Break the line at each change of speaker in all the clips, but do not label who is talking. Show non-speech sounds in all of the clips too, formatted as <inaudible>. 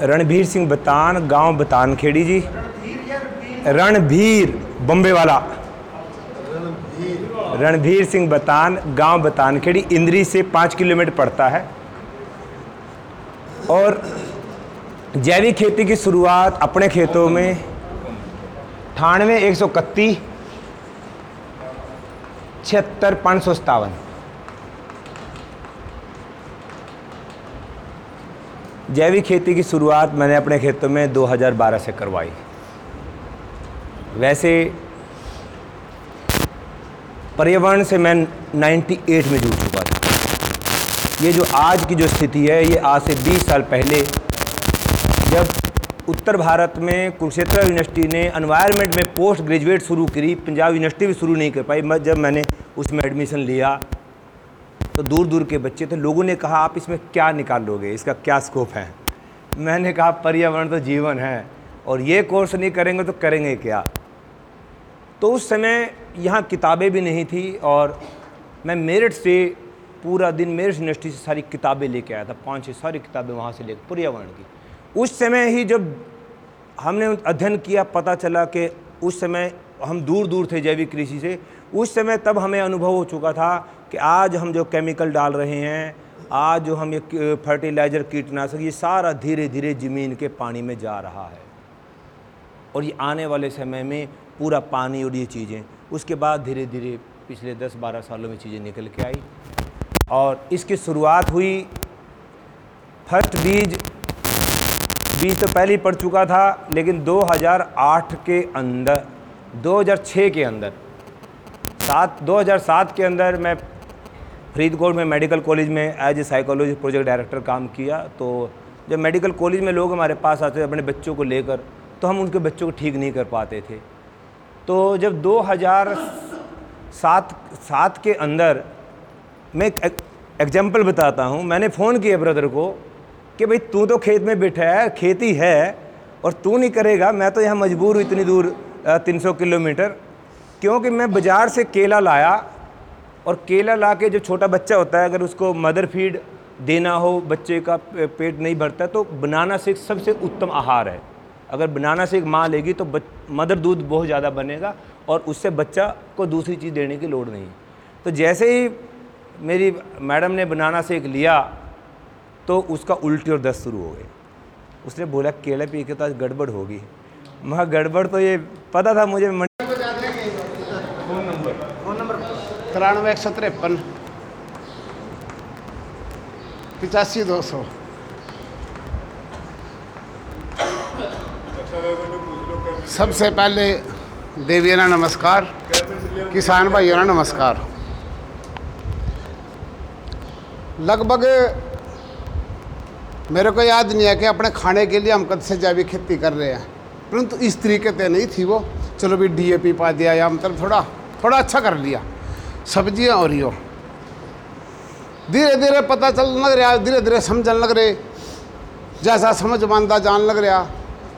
रणभीर सिंह बतान, गाँव बतान खेड़ी जी। रणबीर बम्बे वाला रणभीर सिंह बतान, गाँव बतान खेड़ी इंद्री से पाँच किलोमीटर पड़ता है। और जैविक खेती की शुरुआत अपने खेतों में अठानवे एक सौ इकतीस, छिहत्तर, पाँच सौ सत्तावन। जैविक खेती की शुरुआत मैंने अपने खेतों में 2012 से करवाई। वैसे, पर्यावरण से मैं 98 में जुड़ चुका था। ये जो आज की जो स्थिति है, ये आज से 20 साल पहले, जब उत्तर भारत में कुरुक्षेत्र यूनिवर्सिटी ने एनवायरनमेंट में पोस्ट ग्रेजुएट शुरू करी, पंजाब यूनिवर्सिटी भी शुरू नहीं कर पाई जब मैंने उसमें एडमिशन लिया तो दूर दूर के बच्चे थे, लोगों ने कहा, आप इसमें क्या निकालोगे इसका क्या स्कोप है? मैंने कहा, पर्यावरण तो जीवन है, और ये कोर्स नहीं करेंगे तो करेंगे क्या? तो उस समय यहाँ किताबें भी नहीं थी, और मैं मेरठ से पूरा दिन, मेरठ यूनिवर्सिटी से सारी किताबें लेके आया था, पाँच छः सारी किताबें वहाँ से लेकर पर्यावरण की। उस समय ही जब हमने अध्ययन किया, पता चला कि उस समय हम दूर दूर थे जैविक कृषि से, उस समय तब हमें अनुभव हो चुका था कि आज हम जो केमिकल डाल रहे हैं, आज जो हम ये फर्टिलाइज़र कीटनाशक, ये सारा धीरे धीरे ज़मीन के पानी में जा रहा है। और ये आने वाले समय में पूरा पानी और ये चीज़ें, उसके बाद धीरे धीरे पिछले 10-12 सालों में चीज़ें निकल के आई। और इसकी शुरुआत हुई, फ़र्स्ट बीज बीज तो पहले ही पड़ चुका था, लेकिन 2008 के अंदर 2006 के अंदर, सात 2007 के अंदर मैं फरीदकोट में मेडिकल कॉलेज में as a psychology project director काम किया तो जब मेडिकल कॉलेज में लोग हमारे पास आते थे अपने बच्चों को लेकर तो हम उनके बच्चों को ठीक नहीं कर पाते थे। तो जब 2007 सात के अंदर मैं एक एग्ज़ाम्पल बताता हूँ। मैंने फ़ोन किया ब्रदर को कि भाई तू तो खेत में बैठा है, खेती है और तू नहीं करेगा, मैं तो यहाँ मजबूर हूँ इतनी दूर तीन सौ किलोमीटर। क्योंकि मैं बाज़ार से केला लाया और केला ला के जो छोटा बच्चा होता है, अगर उसको मदर फ़ीड देना हो, बच्चे का पेट नहीं भरता तो बनाना से सबसे उत्तम आहार है। अगर बनाना एक माँ लेगी तो मदर दूध बहुत ज़्यादा बनेगा और उससे बच्चा को दूसरी चीज़ देने की लोड़ नहीं। तो जैसे ही मेरी मैडम ने बनाना एक लिया तो उसका उल्टी और दस्त शुरू हो गई उसने बोला, केला पी के तो आज गड़बड़ होगी। मैं गड़बड़ तो ये पता था मुझे
फ़ोन नंबर
फ़ोन नंबर तिरानवे एक सौ तिरपन पिचासी दो सौ सबसे पहले देवियों ना नमस्कार, किसान भाइयों ना नमस्कार। लगभग मेरे को याद नहीं है कि अपने खाने के लिए हम कद से जैविक खेती कर रहे हैं। परंतु इस तरीके से नहीं थी वो। चलो भी डीएपी पा दिया या मतलब थोड़ा थोड़ा अच्छा कर लिया। सब्ज़ियाँ और यो धीरे धीरे पता चल लग रहा धीरे धीरे समझने लग रहे जैसा समझ मानता जान लग रहा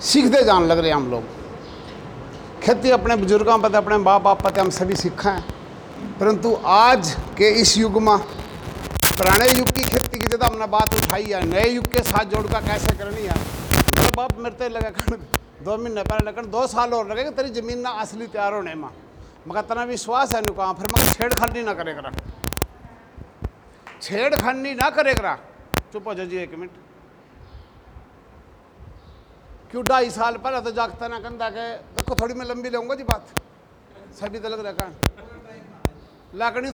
सीखते जान लग रहे हम लोग। खेती अपने बुज़ुर्गों पर, अपने बाप बाप पर हम सभी सीखा हैं। परंतु आज के इस युग में पुराने युग की खेती की ज़्यादा हमने बात उठाई है, नए युग के साथ जोड़कर कैसे करनी है? मेरा बाप मरते लगे दो महीने पहले लगन दो साल और लगेगा, तेरी ज़मीन ना असली तैयार होने में। मगर तना विश्वास है कहा फिर मगर छेड़खानी ना करे करा छेड़खानी ना करे करा चुप हो जी एक मिनट क्यों ढाई साल पहले तो जागता ना कंधा के देखो थोड़ी मैं लंबी लूँगा जी बात सभी तो लग रहा लाकड़ी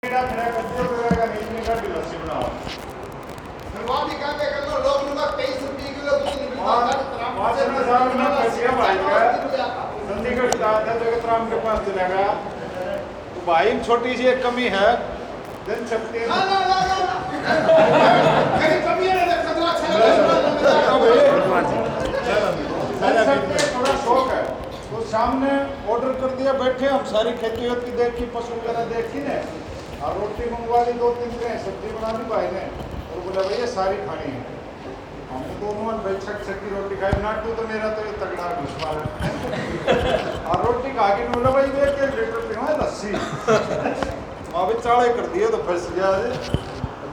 के पास चलेगा तो भाई छोटी सी एक कमी है। जन शक्ति थोड़ा शौक है। तो सामने ऑर्डर कर दिया बैठे हम सारी खेती वेती देखी पशु वगैरह देखी ने। और रोटी मंगवा ली दो तीन दिन सब्ज़ी बना दी भाई ने। और बोला भैया सारी खानी है। हमने दोनों भाई छक छक की रोटी खाई नाटू तो मेरा तो ये तगड़ा घुसपा है। <laughs> और रोटी खा के बोला, भाई देख के लीटर पीवा लस्सी? वहाँ भी चाड़े कर दिया तो फंस गया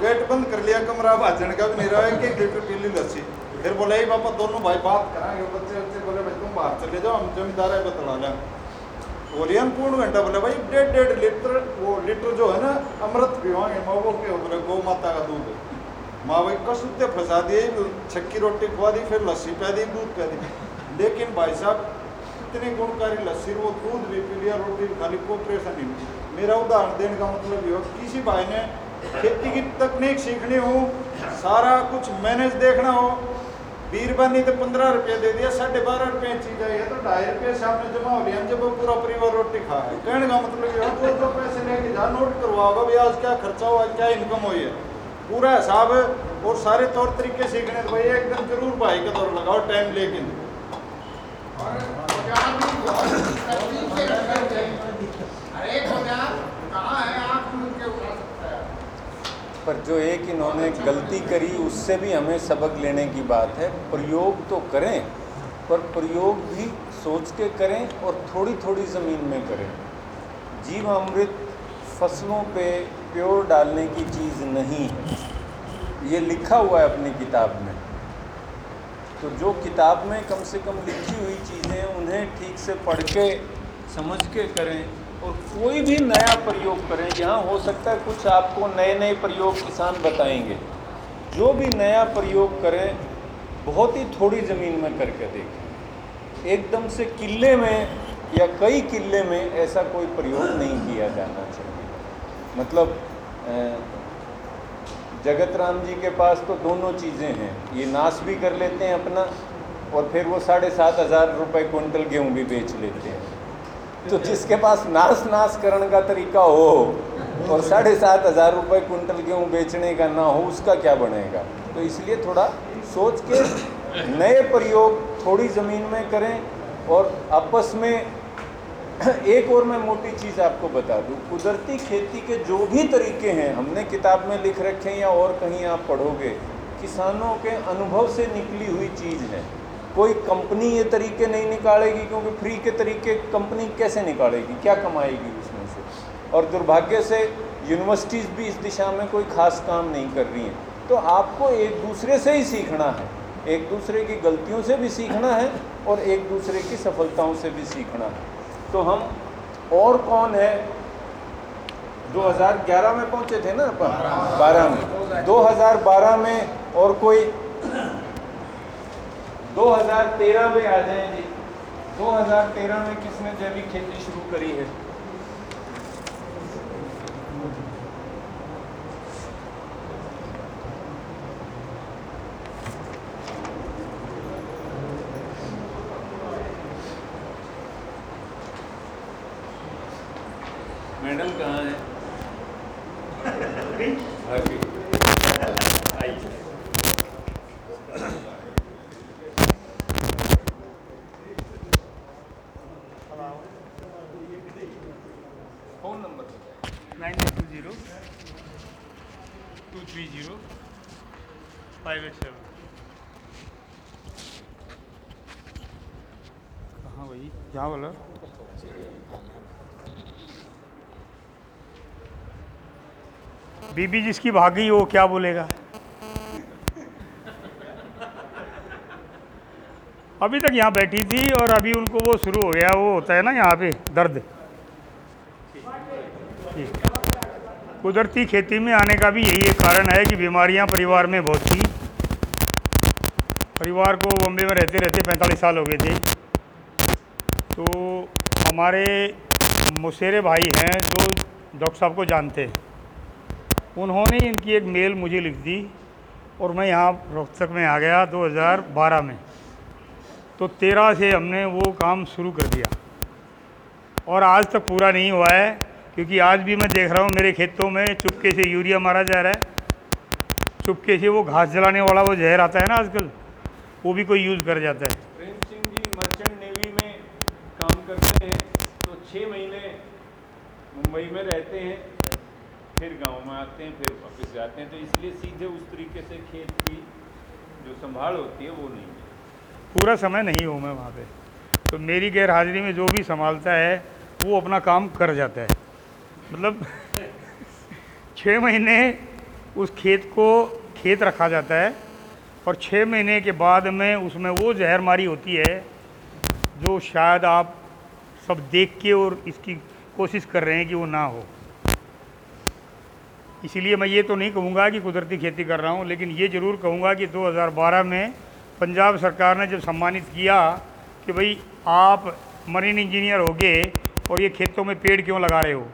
गेट बंद कर लिया, कमरा भाजन का भी रहा एक एक लीटर पी ली लस्सी। फिर बोला, "ए पापा दोनों भाई बात कराएँगे, बच्चे बच्चे, बोले, भाई तुम बाहर चले जाओ, हम जमींदार है, बतला लें। ओरियन पूर्ण घंटा? बोले, भाई डेढ़ डेढ़ लीटर, वो लीटर जो है ना, अमृत पीवाएँगे माँ वो के बोले गौ माता का दूध माँ भाई कसुते फंसा दिए छक्की रोटी खुआ दी फिर लस्सी पै दी दूध पै दी लेकिन भाई साहब, इतनी गुणकारी लस्सी वो दूध भी पी लिया, रोटी भी खा ली कोई परेशानी नहीं। मेरा उदाहरण देने का मतलब ये किसी भाई ने खेती की तकनीक सीखनी हो, सारा कुछ मैनेज देखना हो बीरबानी तो पंद्रह रुपये दे दिया, साढ़े बारह रुपये चीज़ आई है तो ढाई रुपये सामने जमा हो लिया जब वो पूरा परिवार रोटी खा है। कहने का मतलब ये है, दो दो पैसे लेके जा, नोट करवाओगे भाई आज क्या खर्चा हुआ, क्या इनकम हुई है। पूरा हिसाब है और सारे तौर तरीके सीखने तो भाई, एक दिन ज़रूर भाई का दौर लगाओ टाइम लेके।
पर जो एक इन्होंने गलती करी, उससे भी हमें सबक लेने की बात है। प्रयोग तो करें, पर प्रयोग भी सोच के करें और थोड़ी थोड़ी ज़मीन में करें। जीव अमृत फ़सलों पे प्योर डालने की चीज़ नहीं। है ये लिखा हुआ है अपनी किताब में। तो जो किताब में कम से कम लिखी हुई चीज़ें उन्हें ठीक से पढ़ के, समझ के करें और कोई भी नया प्रयोग करें, यहाँ हो सकता है कुछ आपको नए नए प्रयोग किसान बताएँगे। जो भी नया प्रयोग करें, बहुत ही थोड़ी ज़मीन में करके देखें। एकदम से किले में या कई किले में ऐसा कोई प्रयोग नहीं किया जाना चाहिए। मतलब जगत राम जी के पास तो दोनों चीज़ें हैं। ये नाश भी कर लेते हैं अपना, और फिर वो साढ़े सात हज़ार रुपये कुंटल गेहूँ भी बेच लेते हैं। तो जिसके पास नाश नाश करने का तरीका हो, और साढ़े सात हज़ार रुपये कुंटल गेहूँ बेचने का ना हो, उसका क्या बनेगा? तो इसलिए थोड़ा सोच के नए प्रयोग थोड़ी ज़मीन में करें, और आपस में <coughs> एक और मैं मोटी चीज़ आपको बता दूँ। कुदरती खेती के जो भी तरीके हैं, हमने किताब में लिख रखे हैं या और कहीं आप पढ़ोगे, किसानों के अनुभव से निकली हुई चीज़ है। कोई कंपनी ये तरीके नहीं निकालेगी क्योंकि फ्री के तरीके कंपनी कैसे निकालेगी? क्या कमाएगी उसमें से? और दुर्भाग्य से यूनिवर्सिटीज़ भी इस दिशा में कोई खास काम नहीं कर रही हैं। तो आपको एक दूसरे से ही सीखना है। एक दूसरे की गलतियों से भी सीखना है और एक दूसरे की सफलताओं से भी सीखना है। तो हम और कौन है? 2011 में पहुँचे थे ना अपन? 12 में। 2012 में और कोई 2013 में आ जाए जी 2013 में किसने जैविक खेती शुरू करी है मैडम कहाँ है भाभी आइए फ़ोन नंबर बताइए
nine two three zero five eight seven कहाँ भाई? यहाँ बोला बीबी जिसकी भागी वो क्या बोलेगा? अभी तक यहाँ बैठी थी और अभी उनको वो शुरू हो गया, वो होता है ना यहाँ पे, दर्द ठीक कुदरती खेती में आने का भी यही एक कारण है कि बीमारियाँ परिवार में बहुत थी। परिवार को बम्बे में रहते रहते पैंतालीस साल हो गए थे। तो हमारे मुसेरे भाई हैं जो डॉक्टर साहब को जानते हैं। उन्होंने इनकी एक मेल मुझे लिख दी और मैं यहाँ रोहतक में आ गया 2012 में। तो तेरह से हमने वो काम शुरू कर दिया। और आज तक पूरा नहीं हुआ है। क्योंकि आज भी मैं देख रहा हूँ मेरे खेतों में चुपके से यूरिया मारा जा रहा है। चुपके से वो घास जलाने वाला वो जहर आता है ना आजकल वो भी कोई यूज़ कर जाता है।
प्रेम सिंह जी मर्चेंट नेवी में काम करते हैं तो छः महीने मुंबई में रहते हैं फिर गाँव में आते हैं फिर वापस जाते हैं तो इसलिए सीधे उस तरीके से खेत की जो संभाल होती है वो नहीं है।
पूरा समय नहीं हूँ मैं वहाँ पे। तो मेरी गैर हाजिरी में जो भी संभालता है वो अपना काम कर जाता है। मतलब छः महीने उस खेत को खेत रखा जाता है और छः महीने के बाद में उसमें वो जहर मारी होती है जो शायद आप सब देख के और इसकी कोशिश कर रहे हैं कि वो ना हो। इसीलिए मैं ये तो नहीं कहूँगा कि कुदरती खेती कर रहा हूँ, लेकिन ये ज़रूर कहूँगा कि 2012 में पंजाब सरकार ने जब सम्मानित किया कि भाई आप मरीन इंजीनियर हो गए और ये खेतों में पेड़ क्यों लगा रहे हो?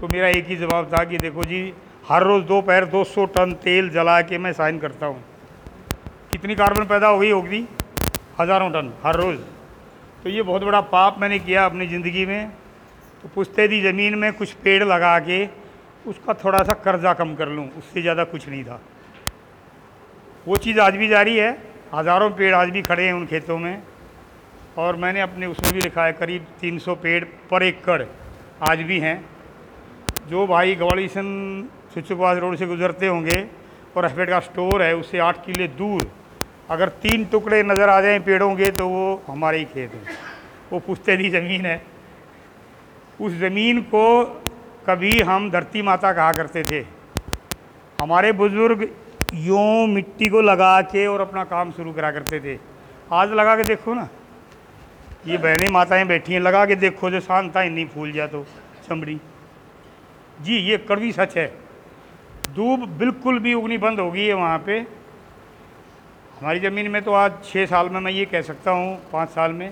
तो मेरा एक ही जवाब था कि देखो जी, हर रोज़ दोपहर 200 टन तेल जला के मैं साइन करता हूँ। कितनी कार्बन पैदा हो गई होगी? हज़ारों टन हर रोज़। तो ये बहुत बड़ा पाप मैंने किया अपनी ज़िंदगी में। तो पुश्तैदी ज़मीन में कुछ पेड़ लगा के उसका थोड़ा सा कर्जा कम कर लूँ, उससे ज़्यादा कुछ नहीं था। वो चीज़ आज भी जारी है। हज़ारों पेड़ आज भी खड़े हैं उन खेतों में। और मैंने अपने उसमें भी लिखा है, करीब 300 पेड़ पर एकड़ आज भी हैं। जो भाई गवाड़ीसन सुचुकवास रोड से गुजरते होंगे और हसबेट का स्टोर है उससे आठ किले दूर अगर तीन टुकड़े नज़र आ जाएँ पेड़ों के तो वो हमारे ही खेत हैं। वो पुश्तैदी ज़मीन है। उस ज़मीन को कभी हम धरती माता कहा करते थे। हमारे बुज़ुर्ग यूँ मिट्टी को लगा के और अपना काम शुरू करा करते थे। आज लगा के देखो ना, ये बहनें माताएँ बैठी हैं, लगा के देखो जो शांता ही नहीं फूल जा तो चमड़ी। जी, ये कड़वी सच है। धूप बिल्कुल भी उगनी बंद हो गई है वहाँ पे। हमारी ज़मीन में तो आज छः साल में मैं ये कह सकता हूँ, पाँच साल में,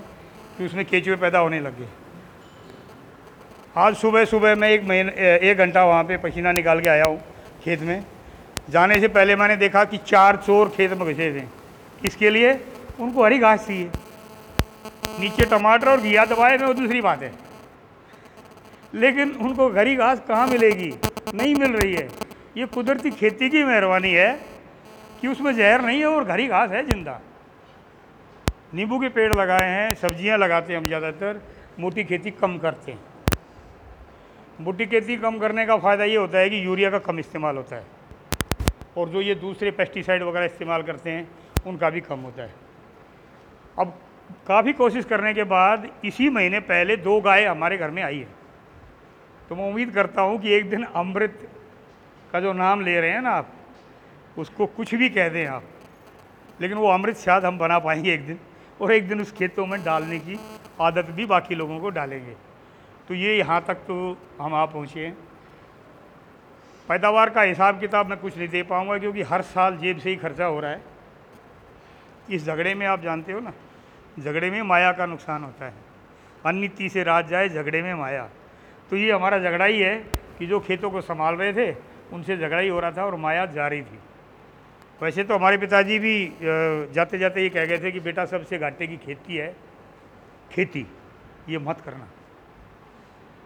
कि उसमें केचुए पैदा होने लगे आज सुबह सुबह मैं एक महीने एक घंटा वहाँ पे पसीना निकाल के आया हूँ खेत में। जाने से पहले मैंने देखा कि चार चोर खेत में घुसे थे। किसके लिए उनको हरी घास चाहिए। नीचे टमाटर और घिया दबाए, में वो दूसरी बात है। लेकिन उनको हरी घास कहाँ मिलेगी? नहीं मिल रही है। ये कुदरती खेती की मेहरबानी है कि उसमें जहर नहीं है और हरी घास है ज़िंदा। नींबू के पेड़ लगाए हैं, सब्ज़ियाँ लगाते हैं हम ज़्यादातर, मोटी खेती कम करते हैं। मोटी खेती कम करने का फ़ायदा ये होता है कि यूरिया का कम इस्तेमाल होता है। और जो ये दूसरे पेस्टिसाइड वगैरह इस्तेमाल करते हैं, उनका भी कम होता है। अब काफ़ी कोशिश करने के बाद इसी महीने पहले दो गाय हमारे घर में आई है। तो मैं उम्मीद करता हूँ कि एक दिन अमृत का जो नाम ले रहे हैं ना आप, उसको कुछ भी कह दें आप, लेकिन वो अमृत शायद हम बना पाएँगे एक दिन, और एक दिन उस खेतों में डालने की आदत भी बाकी लोगों को डालेंगे। तो ये यहाँ तक तो हम आ पहुँचे हैं। पैदावार का हिसाब किताब मैं कुछ नहीं दे पाऊँगा, क्योंकि हर साल जेब से ही खर्चा हो रहा है। इस झगड़े में आप जानते हो ना, झगड़े में माया का नुकसान होता है। अनिति से रात जाए झगड़े में माया। तो ये हमारा झगड़ा ही है कि जो खेतों को संभाल रहे थे, उनसे झगड़ा ही हो रहा था और माया जा रही थी। वैसे तो हमारे पिताजी भी जाते जाते ये कह गए थे कि बेटा सबसे घाटे की खेती है खेती, ये मत करना।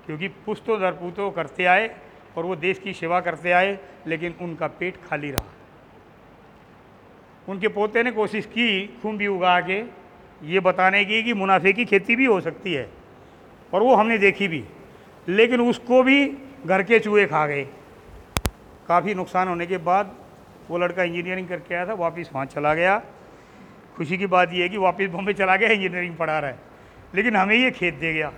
क्योंकि पुश्तो दर पुतो करते आए और वो देश की सेवा करते आए, लेकिन उनका पेट खाली रहा। उनके पोते ने कोशिश की भी उगा के, ये बताने की कि मुनाफे की खेती भी हो सकती है, और वो हमने देखी भी। लेकिन उसको भी घर के चूहे खा गए। काफ़ी नुकसान होने के बाद वो लड़का इंजीनियरिंग करके आया था, वापस वहाँ चला गया। खुशी की बात यह है कि वापस बॉम्बे चला गया इंजीनियरिंग पढ़ा रहा है। लेकिन हमें ये खेत दे गया।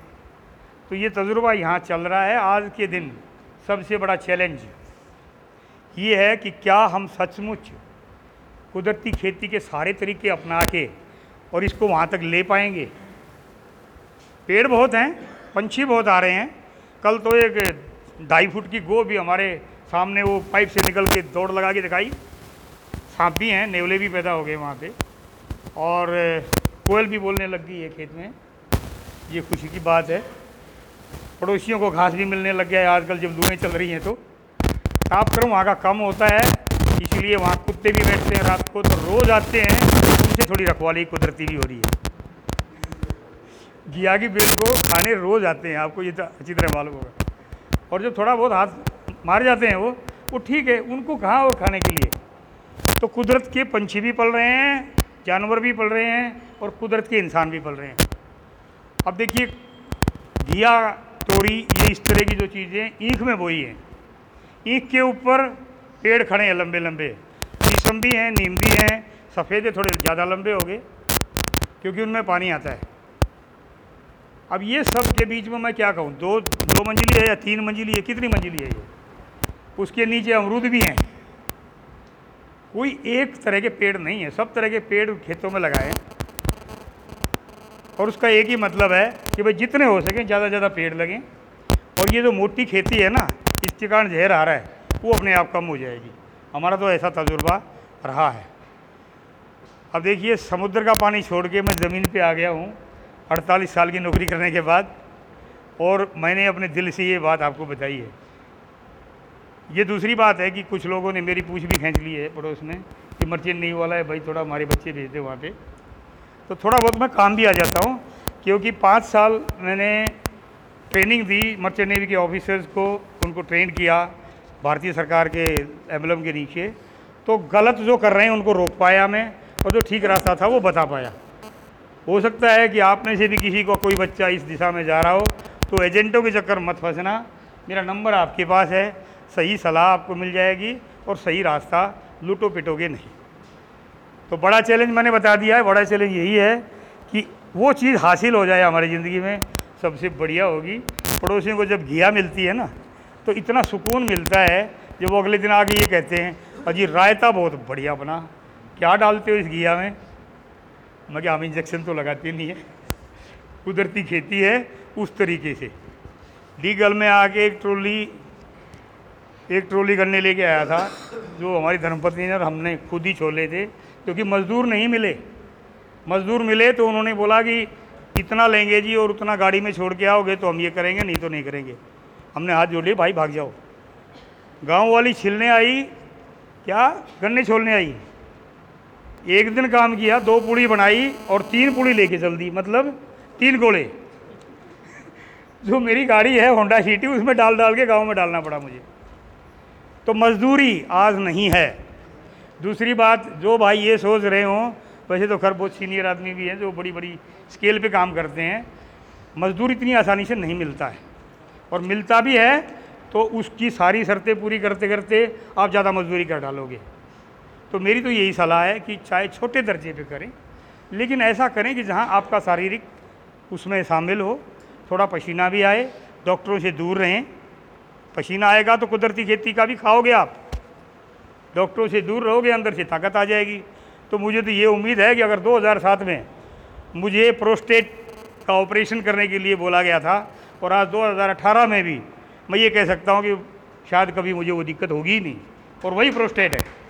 तो ये तजुर्बा यहाँ चल रहा है। आज के दिन सबसे बड़ा चैलेंज ये है कि क्या हम सचमुच कुदरती खेती के सारे तरीके अपना के और इसको वहाँ तक ले पाएँगे। पेड़ बहुत हैं, पंछी बहुत आ रहे हैं। कल तो एक ढाई फुट की गो भी हमारे सामने वो पाइप से निकल के दौड़ लगा के दिखाई। सांप भी हैं, नेवले भी पैदा हो गए वहाँ पे। और, कोयल भी बोलने लग गई है खेत में। ये खुशी की बात है। पड़ोसियों को घास भी मिलने लग गया है आजकल, जब लूहें चल रही हैं तो। तापक्रम वहाँ का कम होता है, इसलिए वहाँ कुत्ते भी बैठते हैं। रात को तो रोज़ आते हैं, उनसे थोड़ी रखवाली कुदरती भी हो रही है। घिया की बेल को खाने रोज़ आते हैं, आपको ये अच्छी तरह मालूम होगा। और जो थोड़ा बहुत हाथ मार जाते हैं वो वो ठीक है, उनको कहाँ वो खाने के लिए? तो कुदरत के पंछी भी पल रहे हैं, जानवर भी पल रहे हैं, और कुदरत के इंसान भी पल रहे हैं। अब देखिए, घिया तोड़ी ये इस तरह की जो चीज़ें, ईख में बोई हैं। ईख के ऊपर पेड़ खड़े हैं लंबे लंबे। शीशम भी हैं, नीम भी हैं, सफ़ेद थोड़े ज़्यादा लंबे हो गए, क्योंकि उनमें पानी आता है। अब ये सब के बीच में मैं क्या कहूँ? दो दो मंजिली है या तीन मंजिली है? कितनी मंजिली है ये? उसके नीचे अमरूद भी हैं। कोई एक तरह के पेड़ नहीं है। सब तरह के पेड़ खेतों में लगाए और उसका एक ही मतलब है कि भाई जितने हो सकें, ज़्यादा से ज़्यादा पेड़ लगें। और ये जो मोटी खेती है ना, इसके कारण जहर आ रहा है, वो अपने आप कम हो जाएगी। हमारा तो ऐसा तजुर्बा रहा है। अब देखिए, समुद्र का पानी छोड़ के मैं ज़मीन पे आ गया हूँ। अड़तालीस साल की नौकरी करने के बाद, और मैंने अपने दिल से ये बात आपको बताई है। ये दूसरी बात है कि कुछ लोगों ने मेरी पूछ भी खींच ली है पड़ोस में कि मर्चेंट नहीं वाला है भाई, थोड़ा हमारे बच्चे भेज दे वहाँ पे। तो थोड़ा बहुत मैं काम भी आ जाता हूँ, क्योंकि पाँच साल मैंने ट्रेनिंग दी, मर्चेंट नेवी के ऑफिसर्स को, उनको ट्रेन किया, भारतीय सरकार के एम्बलम के नीचे। तो गलत जो कर रहे हैं उनको रोक पाया मैं, और जो ठीक रास्ता था वो बता पाया। हो सकता है कि आप में से भी किसी को कोई बच्चा इस दिशा में जा रहा हो तो एजेंटों के चक्कर मत फंसना। मेरा नंबर आपके पास है, सही सलाह आपको मिल जाएगी और सही रास्ता लूटो पिटोगे नहीं। तो बड़ा चैलेंज मैंने बता दिया है, बड़ा चैलेंज यही है कि वो चीज़ हासिल हो जाए हमारी ज़िंदगी में, सबसे बढ़िया होगी। पड़ोसियों को जब घिया मिलती है ना तो इतना सुकून मिलता है, जब वो अगले दिन आके ये कहते हैं, अजी, रायता बहुत बढ़िया बना, क्या डालते हो इस घिया में? मैं क्या हम इंजेक्शन तो लगाते नहीं है। कुदरती खेती है उस तरीके से। लीगल में आके एक ट्रॉली एक ट्रॉली गन्ने लेके आया था, जो हमारी धर्मपत्नी ने और हमने खुद ही छोले थे क्योंकि मज़दूर नहीं मिले। मज़दूर मिले तो उन्होंने बोला कि, इतना लेंगे जी और उतना गाड़ी में छोड़ के आओगे तो हम ये करेंगे, नहीं तो नहीं करेंगे। हमने हाथ जोड़ लिए, भाई भाग जाओ। गाँव वाली छिलने आई, क्या? गन्ने छोलने आई? एक दिन काम किया, दो पूड़ी बनाई और तीन पूड़ी लेके चल दी मतलब तीन गोले। जो मेरी गाड़ी है होंडा सिटी उसमें डाल डाल के गाँव में डालना पड़ा मुझे। तो मजदूरी आज नहीं है। दूसरी बात, जो भाई ये सोच रहे हों, वैसे तो खैर बहुत सीनियर आदमी भी हैं, जो बड़ी बड़ी स्केल पे काम करते हैं, मजदूर इतनी आसानी से नहीं मिलता है। और मिलता भी है तो उसकी सारी शर्तें पूरी करते करते आप ज़्यादा मजदूरी कर डालोगे। तो मेरी तो यही सलाह है कि चाहे छोटे दर्जे पे करें, लेकिन ऐसा करें कि जहाँ आपका शारीरिक उसमें शामिल हो, थोड़ा पसीना भी आए, डॉक्टरों से दूर रहें। पसीना आएगा तो कुदरती खेती का भी खाओगे आप। डॉक्टरों से दूर रहोगे, अंदर से ताकत आ जाएगी। तो मुझे तो ये उम्मीद है कि अगर 2007 में मुझे प्रोस्टेट का ऑपरेशन करने के लिए बोला गया था और आज 2018 में भी, मैं ये कह सकता हूँ कि शायद कभी मुझे वो दिक्कत होगी ही नहीं। और वही प्रोस्टेट है।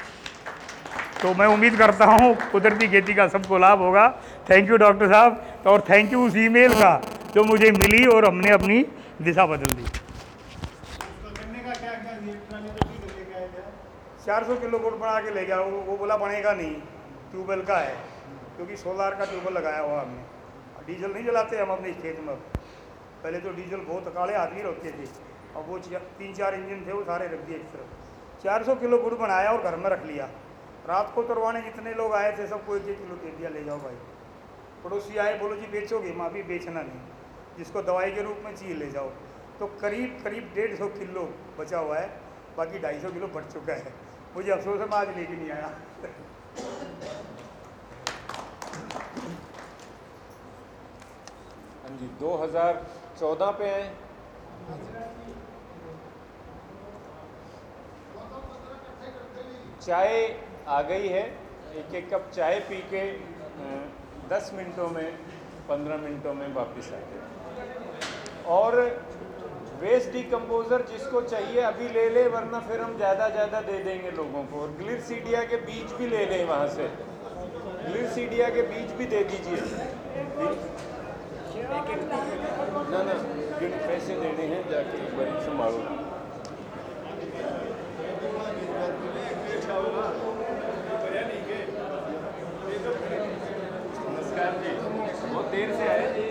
तो मैं उम्मीद करता हूँ कुदरती खेती का सबको लाभ होगा। थैंक यू डॉक्टर साहब, और थैंक यू उस ईमेल का जो मुझे मिली और हमने अपनी दिशा बदल दी। चार सौ किलो गुड़ बना के ले गया, वो वो बोला बनेगा नहीं, ट्यूबवेल का है, क्योंकि सोलार का ट्यूबवेल लगाया हुआ हमने। डीजल नहीं जलाते हम अपने खेत में पहले तो डीजल बहुत काले आदमी रखते थे और वो तीन चार इंजन थे, वो सारे रख दिए इस तरफ़ चार सौ किलो गुड़ बनाया और घर में रख लिया। रात को तुरवाने जितने लोग आए थे सबको एक एक किलो दे दिया ले जाओ भाई। पड़ोसी आए, बोलो जी बेचोगे, माँ भी बेचना नहीं। जिसको दवाई के रूप में चाहिए ले जाओ। तो करीब करीब डेढ़ सौ किलो बचा हुआ है, बाकी ढाई सौ किलो बढ़ चुका है। मुझे अफसोस है, मैं आज लेके नहीं आया।
हाँ जी 2014 पे आए। चाय आ गई है। एक एक कप चाय पी के दस मिनटों में, पंद्रह मिनटों में वापस आ गए। और वेस्ट डिकम्पोजर जिसको चाहिए अभी ले ले, वरना फिर हम ज़्यादा ज़्यादा दे देंगे लोगों को। और ग्लिरसीडिया के बीज भी ले लें वहाँ से। ग्लिरसीडिया के बीज भी दे दीजिए। ना ना जिन पैसे देने हैं, जाके एक बार संभालो। नमस्कार जी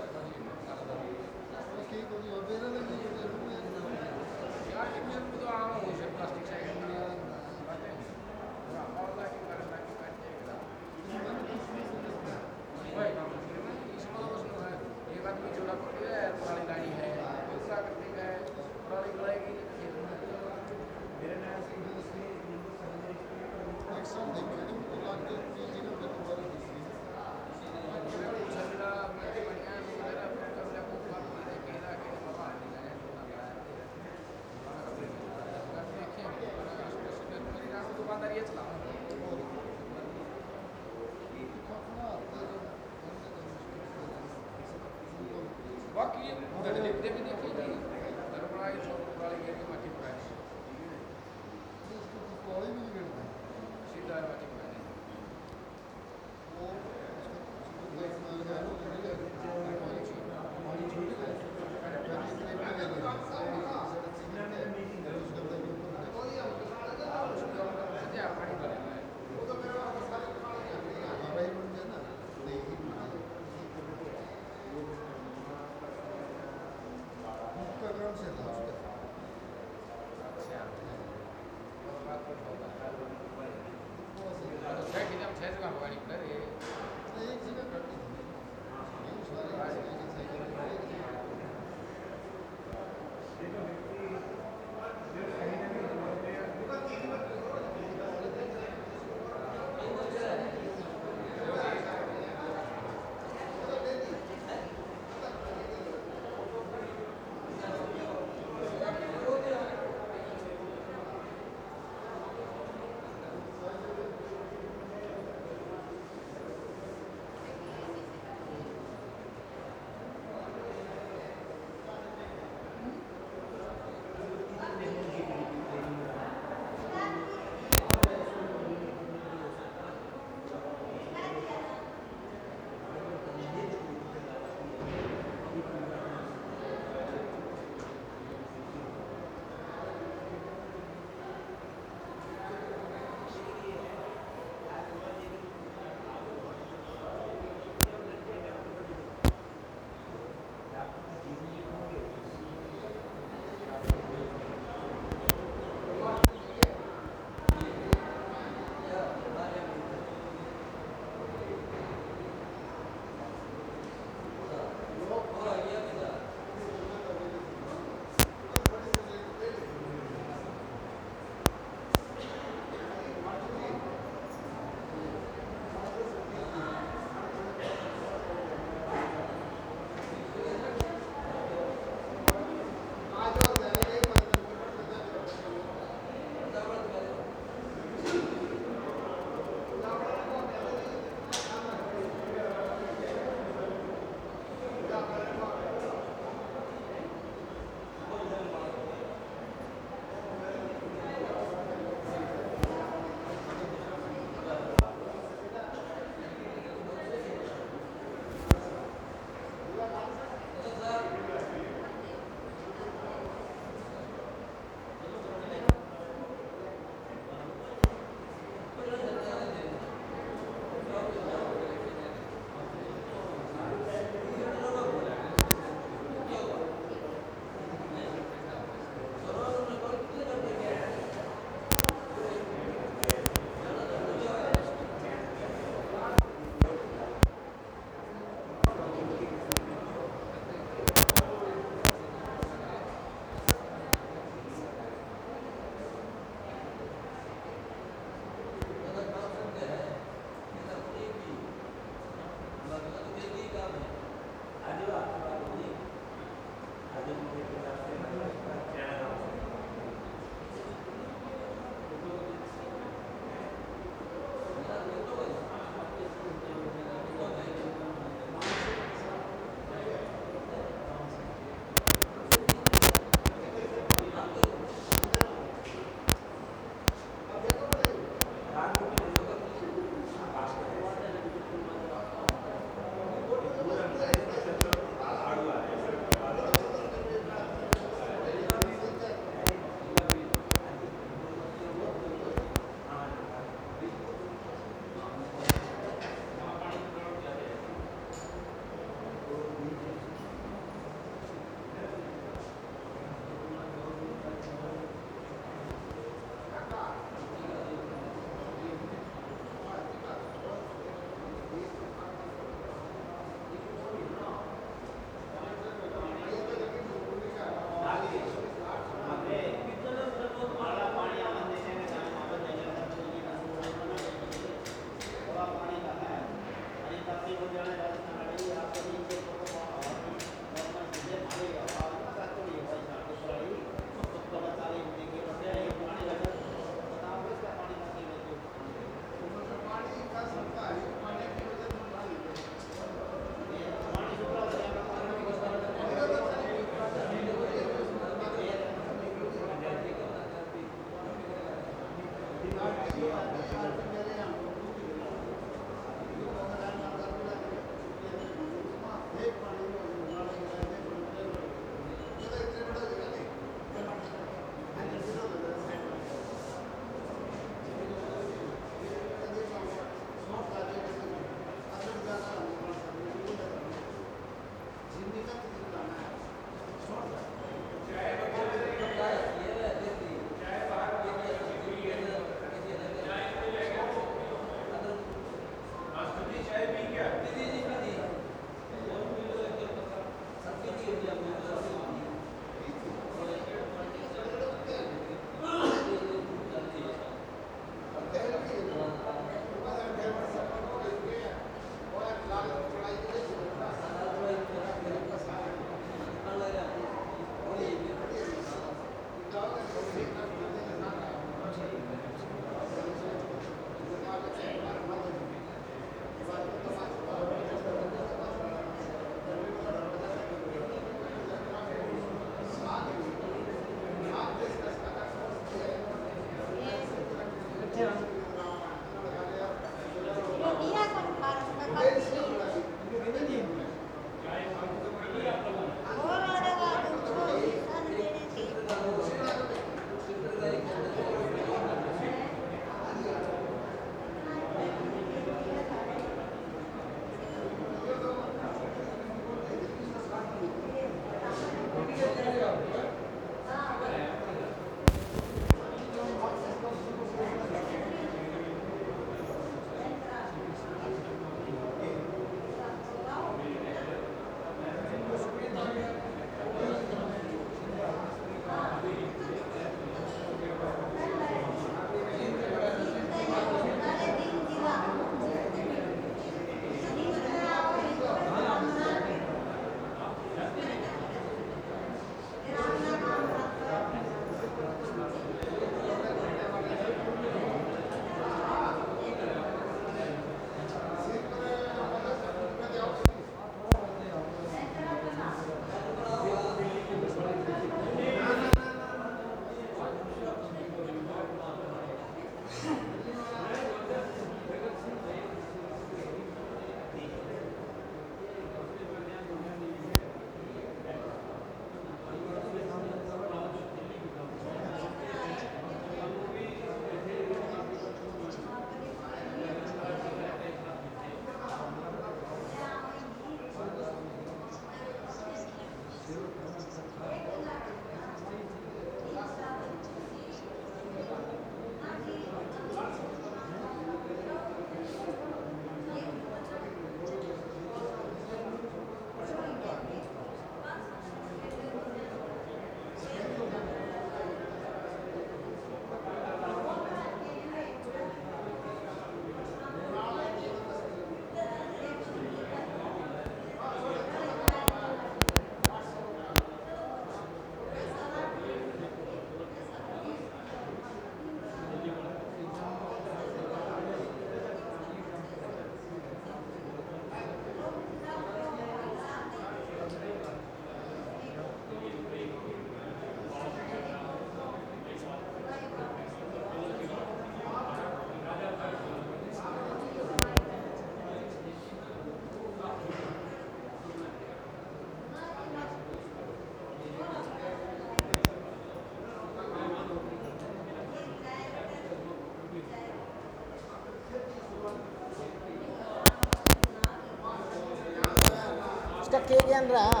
ज्ञान रहा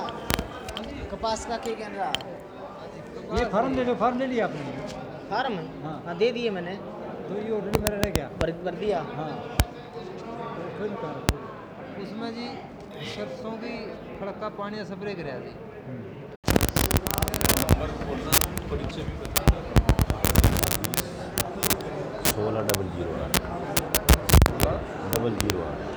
कपास का के ज्ञान रहा
ये फार्म ले लो फार्म ले लिया आपने।
फार्म?
हाँ।
हाँ दे दिए मैंने।
तो ये ऑर्डर मेरा रह गया।
भर भर दिया।
हाँ। तो फिर कर
उसमें जी सरसों की खड़का पानी स्प्रे कराया जी
सोलह डबल ज़ीरो आठ। डबल ज़ीरो आठ।